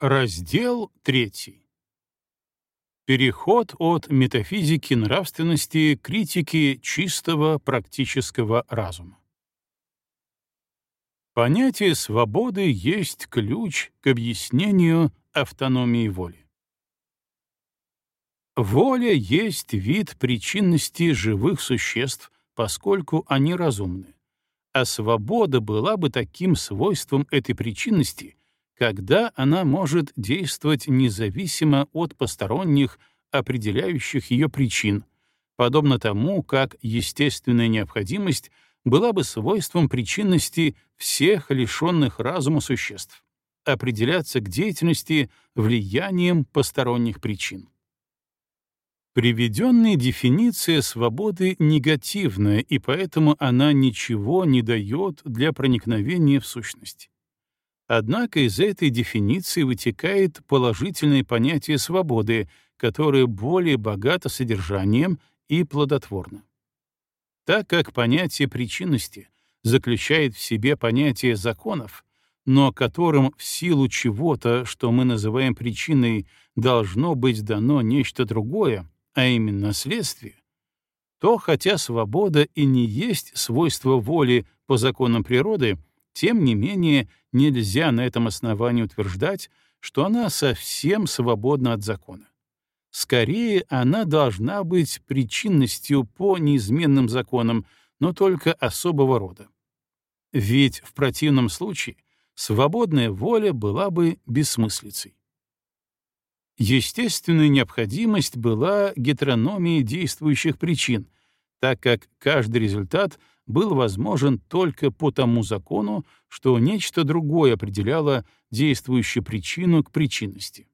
Раздел третий. Переход от метафизики нравственности к критике чистого практического разума. Понятие свободы есть ключ к объяснению автономии воли. Воля есть вид причинности живых существ, поскольку они разумны, а свобода была бы таким свойством этой причинности, когда она может действовать независимо от посторонних, определяющих ее причин, подобно тому, как естественная необходимость была бы свойством причинности всех лишенных разума существ, определяться к деятельности влиянием посторонних причин. Приведенная дефиниция свободы негативная, и поэтому она ничего не дает для проникновения в сущность. Однако из этой дефиниции вытекает положительное понятие свободы, которое более богато содержанием и плодотворно. Так как понятие причинности заключает в себе понятие законов, но которым в силу чего-то, что мы называем причиной, должно быть дано нечто другое, а именно следствие, то хотя свобода и не есть свойство воли по законам природы, тем не менее, нельзя на этом основании утверждать, что она совсем свободна от закона. Скорее, она должна быть причинностью по неизменным законам, но только особого рода. Ведь в противном случае свободная воля была бы бессмыслицей. Естественная необходимость была гетерономией действующих причин, так как каждый результат был возможен только по тому закону, что нечто другое определяло действующую причину к причинности.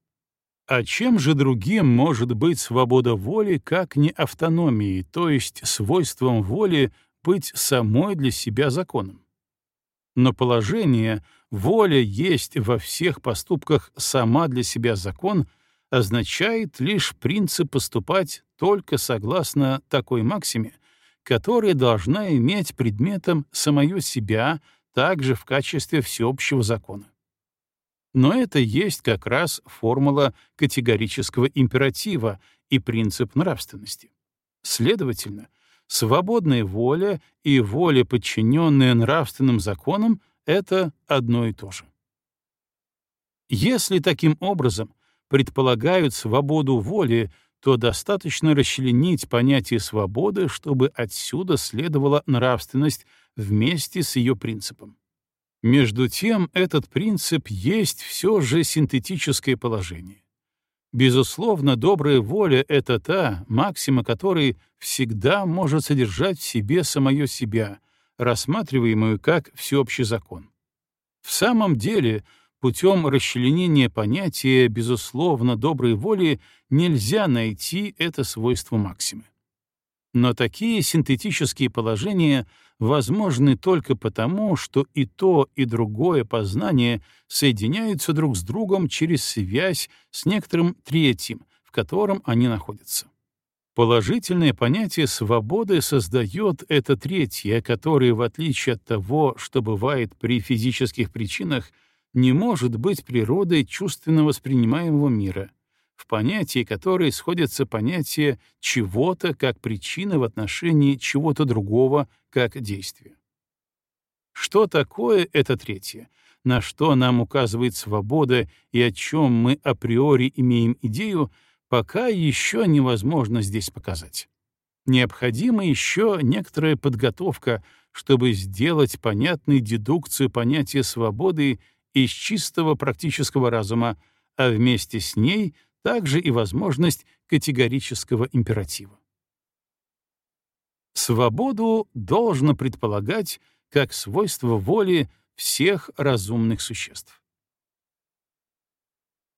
А чем же другим может быть свобода воли, как не автономией, то есть свойством воли быть самой для себя законом? Но положение «воля есть во всех поступках сама для себя закон» означает лишь принцип поступать только согласно такой максиме, которая должна иметь предметом самое себя также в качестве всеобщего закона. Но это есть как раз формула категорического императива и принцип нравственности. Следовательно, свободная воля и воля, подчиненная нравственным законам, — это одно и то же. Если таким образом предполагают свободу воли, то достаточно расчленить понятие свободы, чтобы отсюда следовала нравственность вместе с ее принципом. Между тем, этот принцип есть все же синтетическое положение. Безусловно, добрая воля — это та, максима которой всегда может содержать в себе самое себя, рассматриваемую как всеобщий закон. В самом деле, путем расчленения понятия, безусловно, доброй воли нельзя найти это свойство максимы. Но такие синтетические положения возможны только потому, что и то, и другое познание соединяются друг с другом через связь с некоторым третьим, в котором они находятся. Положительное понятие свободы создает это третье, которое, в отличие от того, что бывает при физических причинах, не может быть природой чувственно воспринимаемого мира, в понятии которой сходятся понятия чего-то как причины в отношении чего-то другого как действия. Что такое это третье? На что нам указывает свобода и о чем мы априори имеем идею, пока еще невозможно здесь показать. Необходима еще некоторая подготовка, чтобы сделать понятной дедукцию понятия свободы из чистого практического разума, а вместе с ней также и возможность категорического императива. Свободу должно предполагать как свойство воли всех разумных существ.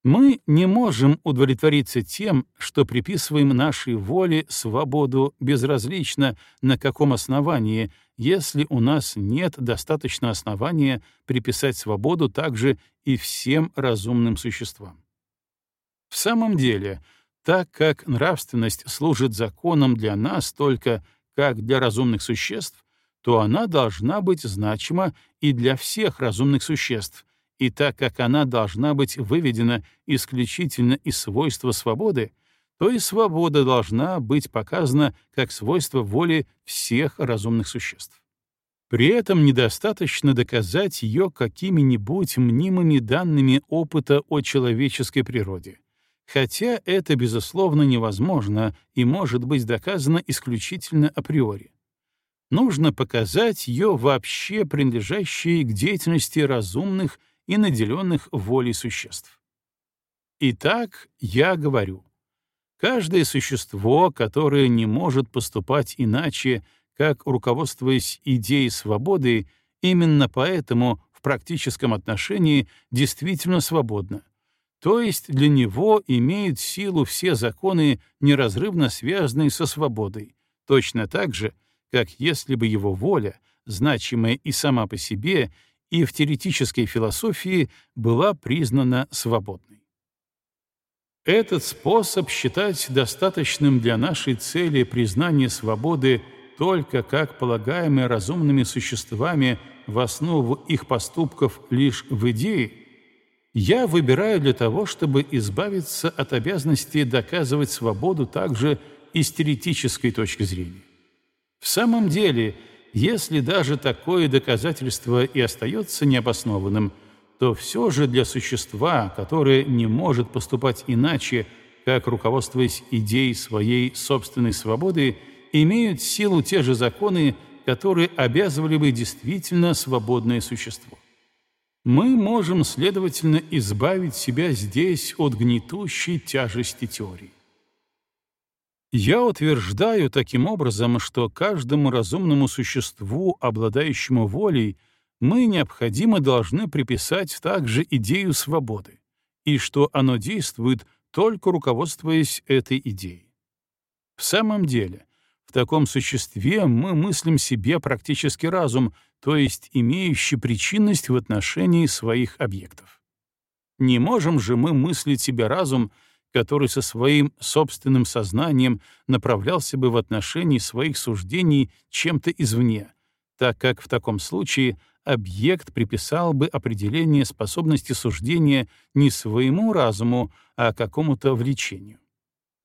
Мы не можем удовлетвориться тем, что приписываем нашей воле свободу безразлично на каком основании, если у нас нет достаточно основания приписать свободу также и всем разумным существам. В самом деле, так как нравственность служит законом для нас только как для разумных существ, то она должна быть значима и для всех разумных существ, и так как она должна быть выведена исключительно из свойства свободы, то и свобода должна быть показана как свойство воли всех разумных существ. При этом недостаточно доказать ее какими-нибудь мнимыми данными опыта о человеческой природе, хотя это, безусловно, невозможно и может быть доказано исключительно априори. Нужно показать ее вообще принадлежащей к деятельности разумных и наделенных волей существ. Итак, я говорю, каждое существо, которое не может поступать иначе, как руководствуясь идеей свободы, именно поэтому в практическом отношении действительно свободно, то есть для него имеют силу все законы, неразрывно связанные со свободой, точно так же, как если бы его воля, значимая и сама по себе, и в теоретической философии была признана свободной. Этот способ считать достаточным для нашей цели признания свободы только как полагаемое разумными существами в основу их поступков лишь в идее, я выбираю для того, чтобы избавиться от обязанности доказывать свободу также и с теоретической точки зрения. В самом деле, если даже такое доказательство и остается необоснованным, то все же для существа, которое не может поступать иначе, как руководствуясь идеей своей собственной свободы, имеют силу те же законы, которые обязывали бы действительно свободное существо. Мы можем, следовательно, избавить себя здесь от гнетущей тяжести теории. Я утверждаю таким образом, что каждому разумному существу, обладающему волей, мы необходимо должны приписать также идею свободы, и что оно действует только руководствуясь этой идеей. В самом деле, в таком существе мы мыслим себе практически разум, то есть имеющий причинность в отношении своих объектов. Не можем же мы мыслить себе разум, который со своим собственным сознанием направлялся бы в отношении своих суждений чем-то извне, так как в таком случае объект приписал бы определение способности суждения не своему разуму, а какому-то влечению.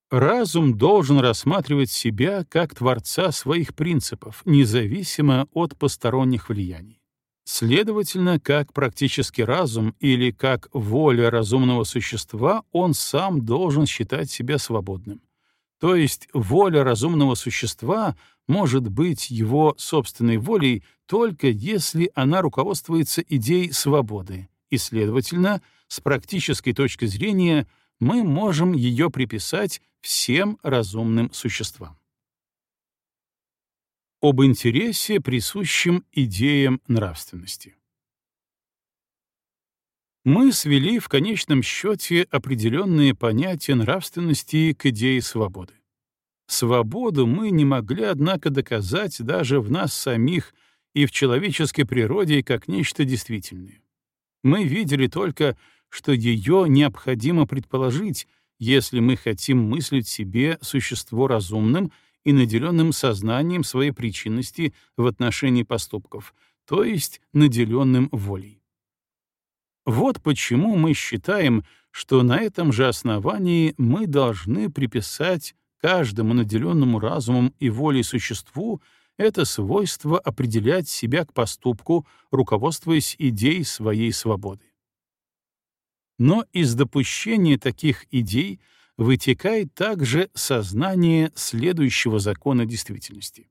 Разум должен рассматривать себя как творца своих принципов, независимо от посторонних влияний. Следовательно, как практический разум или как воля разумного существа, он сам должен считать себя свободным. То есть воля разумного существа может быть его собственной волей только если она руководствуется идеей свободы, и, следовательно, с практической точки зрения — мы можем ее приписать всем разумным существам. Об интересе, присущем идеям нравственности. Мы свели в конечном счете определенные понятия нравственности к идее свободы. Свободу мы не могли, однако, доказать даже в нас самих и в человеческой природе как нечто действительное. Мы видели только, что ее необходимо предположить, если мы хотим мыслить себе существо разумным и наделенным сознанием своей причинности в отношении поступков, то есть наделенным волей. Вот почему мы считаем, что на этом же основании мы должны приписать каждому наделенному разумом и волей существу это свойство определять себя к поступку, руководствуясь идеей своей свободы. Но из допущения таких идей вытекает также сознание следующего закона действительности.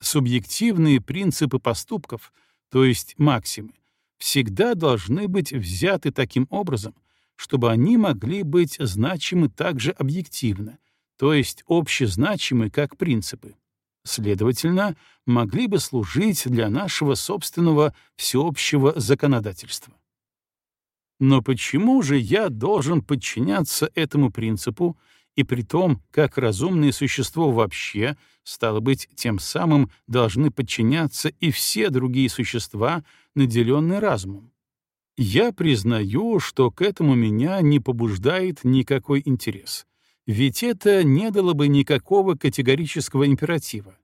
Субъективные принципы поступков, то есть максимы, всегда должны быть взяты таким образом, чтобы они могли быть значимы также объективно, то есть общезначимы как принципы. Следовательно, могли бы служить для нашего собственного всеобщего законодательства. Но почему же я должен подчиняться этому принципу, и при том, как разумное существо вообще, стало быть, тем самым должны подчиняться и все другие существа, наделенные разумом? Я признаю, что к этому меня не побуждает никакой интерес, ведь это не дало бы никакого категорического императива.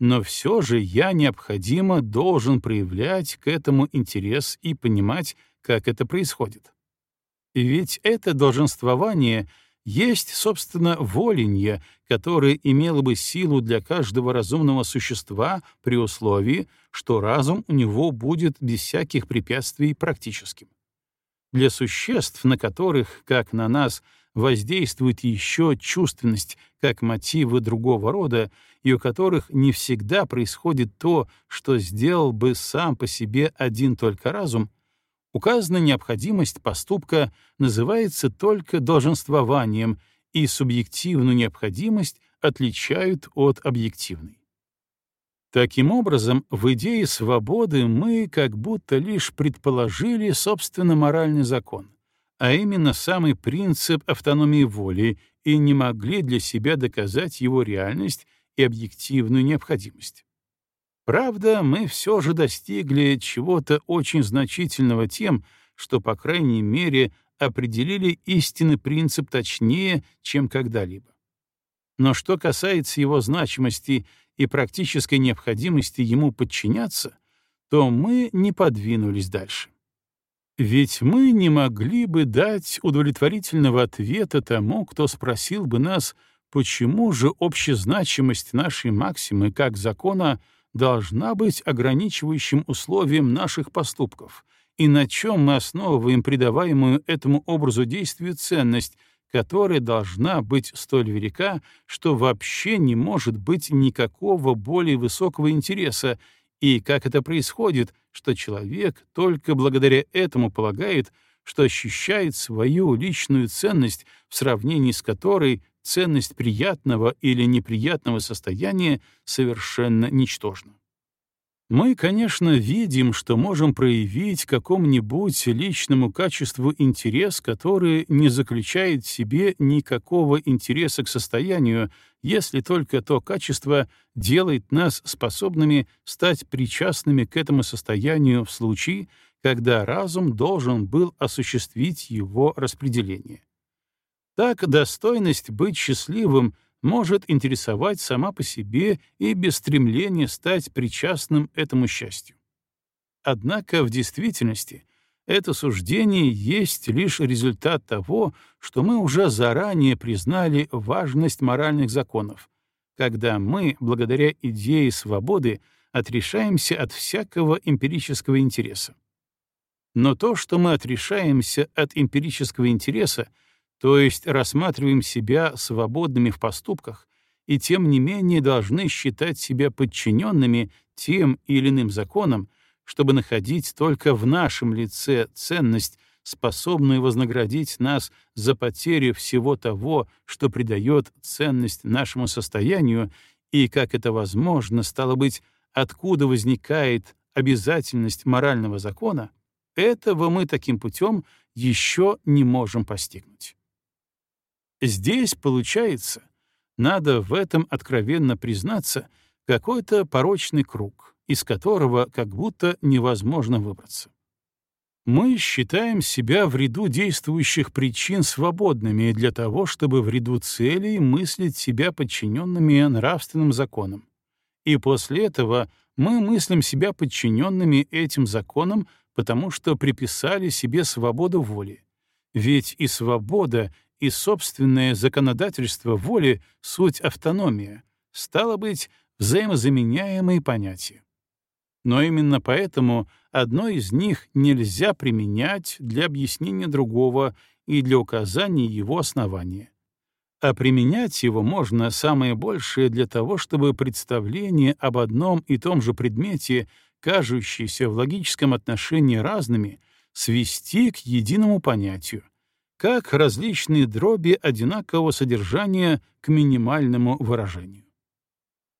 Но все же я необходимо должен проявлять к этому интерес и понимать, как это происходит. Ведь это долженствование есть, собственно, воленье, которое имело бы силу для каждого разумного существа при условии, что разум у него будет без всяких препятствий практическим. Для существ, на которых, как на нас, воздействует еще чувственность как мотивы другого рода, и у которых не всегда происходит то, что сделал бы сам по себе один только разум, указанная необходимость поступка называется только долженствованием, и субъективную необходимость отличают от объективной. Таким образом, в идее свободы мы как будто лишь предположили собственно моральный закон, а именно самый принцип автономии воли, и не могли для себя доказать его реальность и объективную необходимость. Правда, мы все же достигли чего-то очень значительного тем, что, по крайней мере, определили истинный принцип точнее, чем когда-либо. Но что касается его значимости и практической необходимости ему подчиняться, то мы не подвинулись дальше. Ведь мы не могли бы дать удовлетворительного ответа тому, кто спросил бы нас, почему же общезначимость нашей максимы как закона — должна быть ограничивающим условием наших поступков, и на чем мы основываем придаваемую этому образу действия ценность, которая должна быть столь велика, что вообще не может быть никакого более высокого интереса, и как это происходит, что человек только благодаря этому полагает, что ощущает свою личную ценность, в сравнении с которой ценность приятного или неприятного состояния совершенно ничтожна. Мы, конечно, видим, что можем проявить какому-нибудь личному качеству интерес, который не заключает в себе никакого интереса к состоянию, если только то качество делает нас способными стать причастными к этому состоянию в случае, когда разум должен был осуществить его распределение. Так достойность быть счастливым может интересовать сама по себе и без стремления стать причастным этому счастью. Однако в действительности это суждение есть лишь результат того, что мы уже заранее признали важность моральных законов, когда мы, благодаря идее свободы, отрешаемся от всякого эмпирического интереса. Но то, что мы отрешаемся от эмпирического интереса, то есть рассматриваем себя свободными в поступках и тем не менее должны считать себя подчиненными тем или иным законам, чтобы находить только в нашем лице ценность, способную вознаградить нас за потерю всего того, что придает ценность нашему состоянию, и как это возможно, стало быть, откуда возникает обязательность морального закона, этого мы таким путем еще не можем постигнуть. Здесь, получается, надо в этом откровенно признаться, какой-то порочный круг, из которого как будто невозможно выбраться. Мы считаем себя в ряду действующих причин свободными для того, чтобы в ряду целей мыслить себя подчиненными нравственным законам. И после этого мы мыслим себя подчиненными этим законам, потому что приписали себе свободу воли. Ведь и свобода, и собственное законодательство воли — суть автономия, стало быть, взаимозаменяемые понятия. Но именно поэтому одно из них нельзя применять для объяснения другого и для указания его основания. А применять его можно самое большее для того, чтобы представление об одном и том же предмете, кажущиеся в логическом отношении разными, свести к единому понятию, как различные дроби одинакового содержания к минимальному выражению.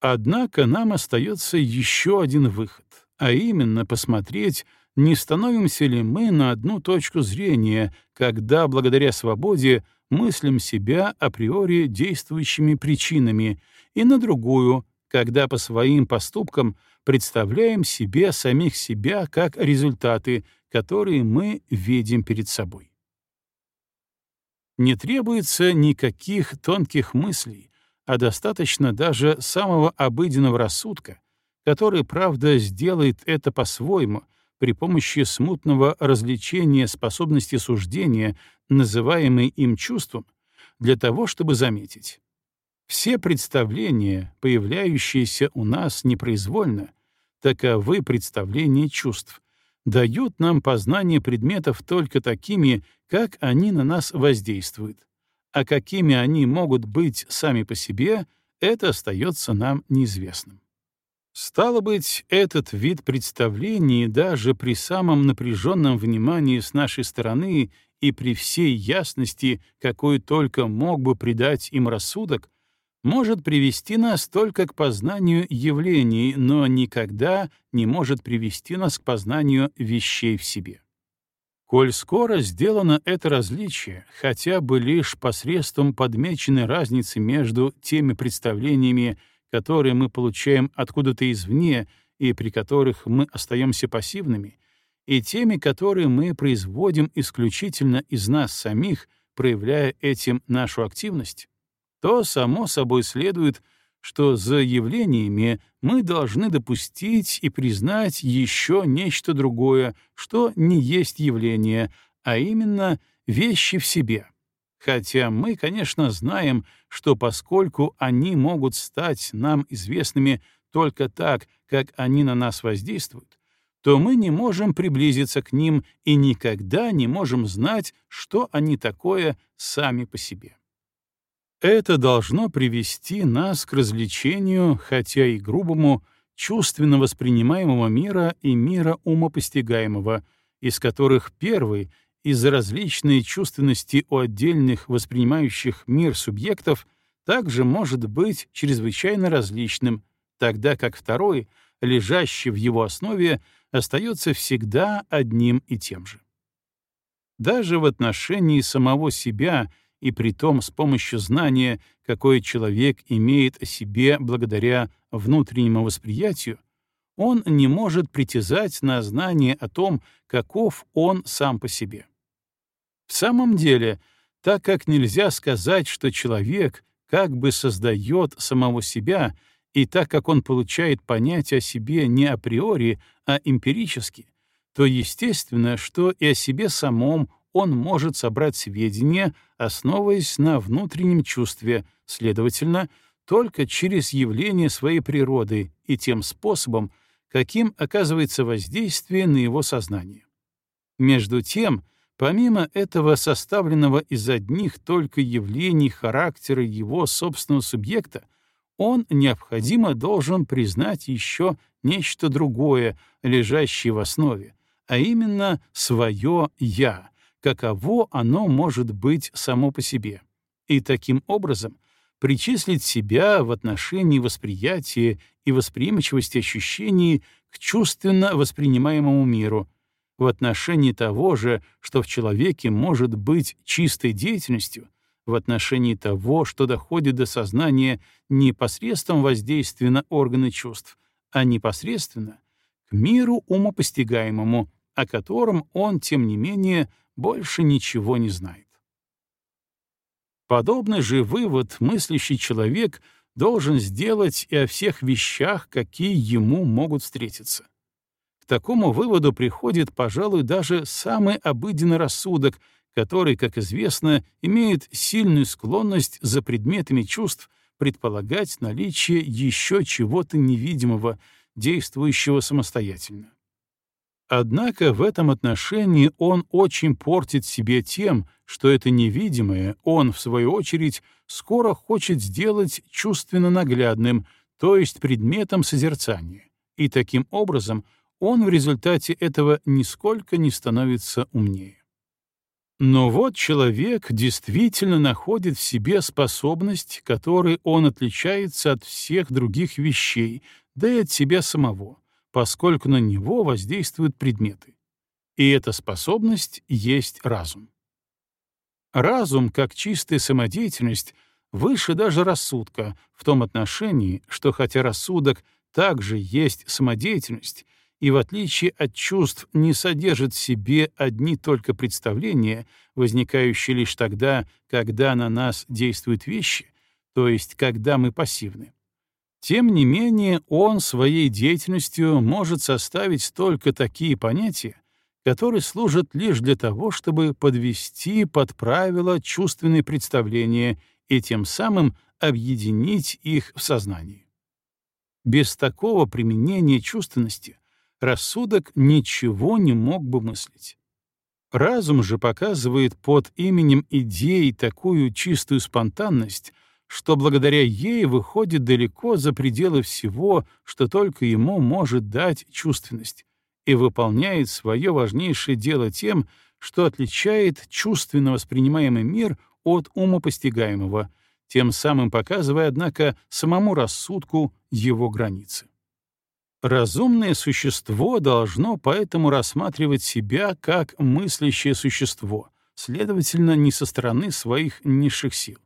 Однако нам остается еще один выход, а именно посмотреть, не становимся ли мы на одну точку зрения, когда благодаря свободе мыслим себя априори действующими причинами, и на другую, когда по своим поступкам представляем себе самих себя как результаты, которые мы видим перед собой. Не требуется никаких тонких мыслей, а достаточно даже самого обыденного рассудка, который, правда, сделает это по-своему, при помощи смутного развлечения способности суждения, называемой им чувством, для того, чтобы заметить. Все представления, появляющиеся у нас непроизвольно, таковы представления чувств, дают нам познание предметов только такими, как они на нас воздействуют, а какими они могут быть сами по себе, это остается нам неизвестным. Стало быть, этот вид представлений даже при самом напряженном внимании с нашей стороны и при всей ясности, какой только мог бы придать им рассудок, может привести нас только к познанию явлений, но никогда не может привести нас к познанию вещей в себе. Коль скоро сделано это различие, хотя бы лишь посредством подмеченной разницы между теми представлениями, которые мы получаем откуда-то извне и при которых мы остаемся пассивными, и теми, которые мы производим исключительно из нас самих, проявляя этим нашу активность, то само собой следует, что за явлениями мы должны допустить и признать еще нечто другое, что не есть явление, а именно вещи в себе. Хотя мы, конечно, знаем, что поскольку они могут стать нам известными только так, как они на нас воздействуют, то мы не можем приблизиться к ним и никогда не можем знать, что они такое сами по себе. Это должно привести нас к развлечению, хотя и грубому, чувственно воспринимаемого мира и мира умопостигаемого, из которых первый из-за различной чувственности у отдельных воспринимающих мир субъектов также может быть чрезвычайно различным, тогда как второй, лежащий в его основе, остается всегда одним и тем же. Даже в отношении самого себя и притом с помощью знания, какое человек имеет о себе благодаря внутреннему восприятию, он не может притязать на знание о том, каков он сам по себе. В самом деле, так как нельзя сказать, что человек как бы создает самого себя, и так как он получает понятие о себе не априори, а эмпирически, то естественно, что и о себе самом он может собрать сведения, основываясь на внутреннем чувстве, следовательно, только через явление своей природы и тем способом, каким оказывается воздействие на его сознание. Между тем, помимо этого составленного из одних только явлений характера его собственного субъекта, он необходимо должен признать еще нечто другое, лежащее в основе, а именно свое «я», каково оно может быть само по себе, и таким образом причислить себя в отношении восприятия и восприимчивости ощущений к чувственно воспринимаемому миру, в отношении того же, что в человеке может быть чистой деятельностью, в отношении того, что доходит до сознания не посредством воздействия на органы чувств, а непосредственно к миру умопостигаемому, о котором он, тем не менее, больше ничего не знает. Подобный же вывод мыслящий человек должен сделать и о всех вещах, какие ему могут встретиться. К такому выводу приходит, пожалуй, даже самый обыденный рассудок, который, как известно, имеет сильную склонность за предметами чувств предполагать наличие еще чего-то невидимого, действующего самостоятельно. Однако в этом отношении он очень портит себе тем, что это невидимое он, в свою очередь, скоро хочет сделать чувственно наглядным, то есть предметом созерцания, и таким образом он в результате этого нисколько не становится умнее. Но вот человек действительно находит в себе способность, которой он отличается от всех других вещей, да и от себя самого — поскольку на него воздействуют предметы. И эта способность есть разум. Разум, как чистая самодеятельность, выше даже рассудка в том отношении, что хотя рассудок также есть самодеятельность, и в отличие от чувств не содержит в себе одни только представления, возникающие лишь тогда, когда на нас действуют вещи, то есть когда мы пассивны, Тем не менее, он своей деятельностью может составить только такие понятия, которые служат лишь для того, чтобы подвести под правила чувственные представления и тем самым объединить их в сознании. Без такого применения чувственности рассудок ничего не мог бы мыслить. Разум же показывает под именем идей такую чистую спонтанность, что благодаря ей выходит далеко за пределы всего, что только ему может дать чувственность, и выполняет свое важнейшее дело тем, что отличает чувственно воспринимаемый мир от умопостигаемого, тем самым показывая, однако, самому рассудку его границы. Разумное существо должно поэтому рассматривать себя как мыслящее существо, следовательно, не со стороны своих низших сил,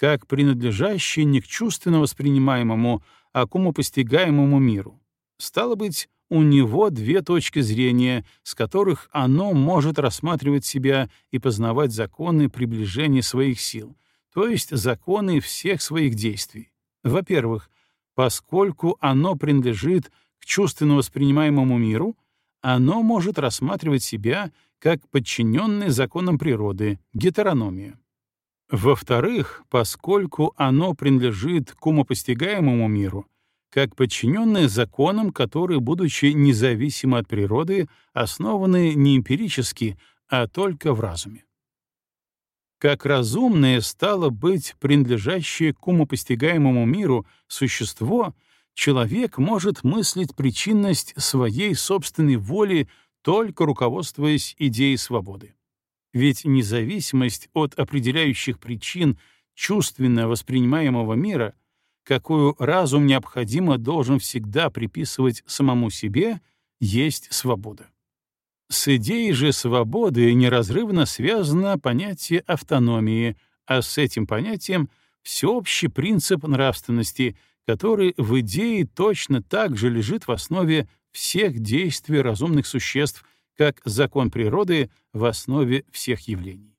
как принадлежащее не к чувственно воспринимаемому, а к умопостигаемому миру. Стало быть, у него две точки зрения, с которых оно может рассматривать себя и познавать законы приближения своих сил, то есть законы всех своих действий. Во-первых, Поскольку оно принадлежит к чувственно воспринимаемому миру, оно может рассматривать себя как подчиненное законам природы, гетерономия. Во-вторых, поскольку оно принадлежит к умопостигаемому миру, как подчиненное законам, которые, будучи независимы от природы, основаны не эмпирически, а только в разуме как разумное стало быть принадлежащее к умопостигаемому миру существо, человек может мыслить причинность своей собственной воли только руководствуясь идеей свободы. Ведь независимость от определяющих причин чувственно воспринимаемого мира, какую разум необходимо должен всегда приписывать самому себе, есть свобода. С идеей же свободы неразрывно связано понятие автономии, а с этим понятием — всеобщий принцип нравственности, который в идее точно так же лежит в основе всех действий разумных существ, как закон природы в основе всех явлений.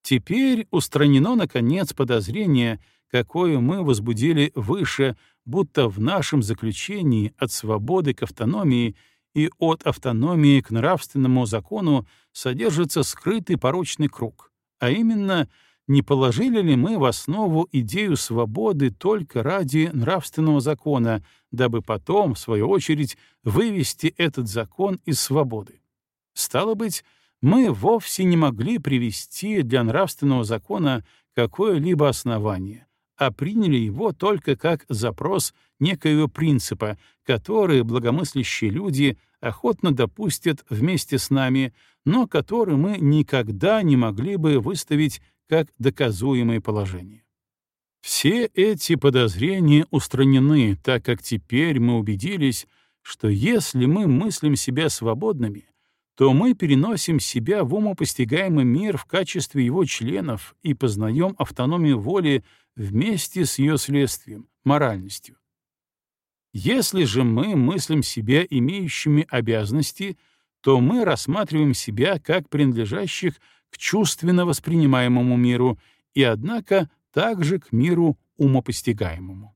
Теперь устранено, наконец, подозрение, какое мы возбудили выше, будто в нашем заключении от свободы к автономии — и от автономии к нравственному закону содержится скрытый порочный круг, а именно, не положили ли мы в основу идею свободы только ради нравственного закона, дабы потом, в свою очередь, вывести этот закон из свободы. Стало быть, мы вовсе не могли привести для нравственного закона какое-либо основание, а приняли его только как запрос некоего принципа, который благомыслящие люди охотно допустят вместе с нами, но который мы никогда не могли бы выставить как доказуемое положение. Все эти подозрения устранены, так как теперь мы убедились, что если мы мыслим себя свободными, то мы переносим себя в умопостигаемый мир в качестве его членов и познаем автономию воли вместе с ее следствием, моральностью. Если же мы мыслим себя имеющими обязанности, то мы рассматриваем себя как принадлежащих к чувственно воспринимаемому миру и, однако, также к миру умопостигаемому.